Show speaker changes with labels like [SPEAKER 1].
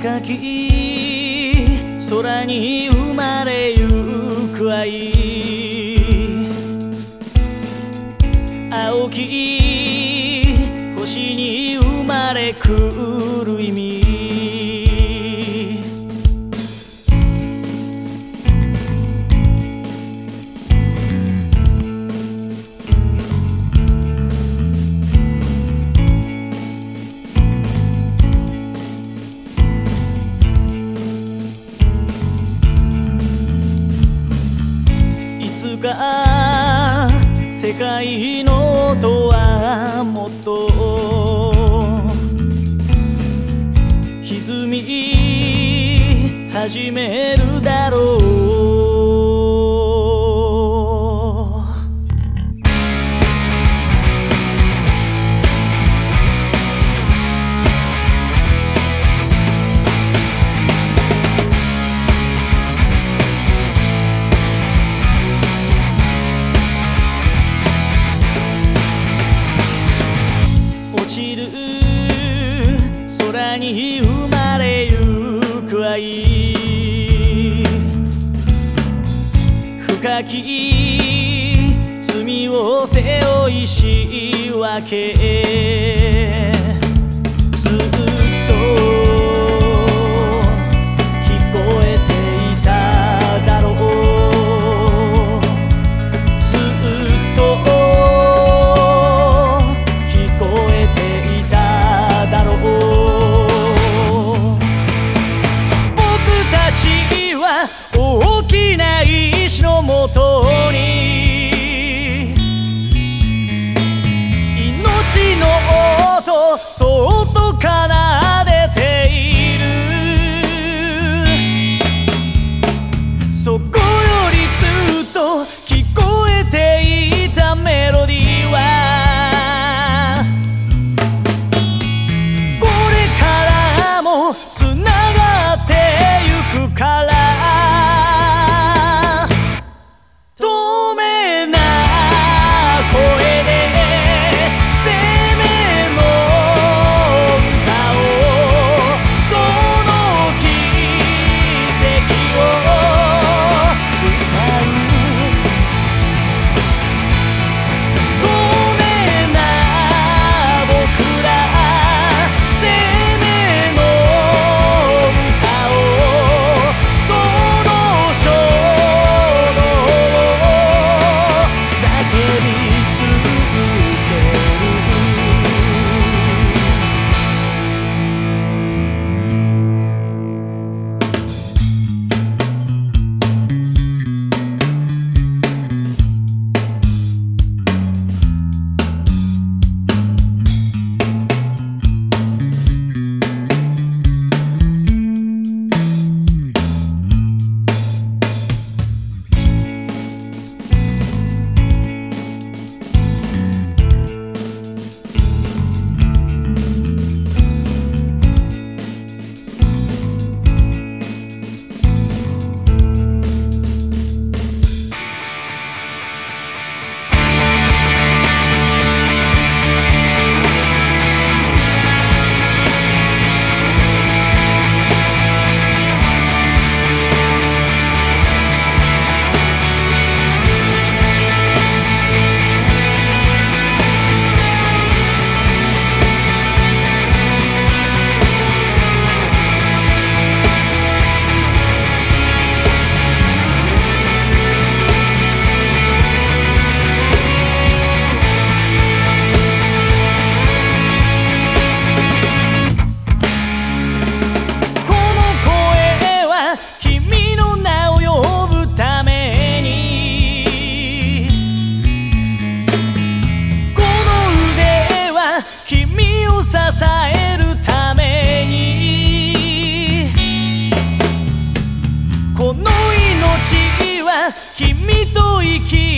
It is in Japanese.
[SPEAKER 1] 高き空に生まれゆく愛。青き星に生まれくる意味。世界の音はもっと歪み始めるだろう。き罪を背負いし訳君と生き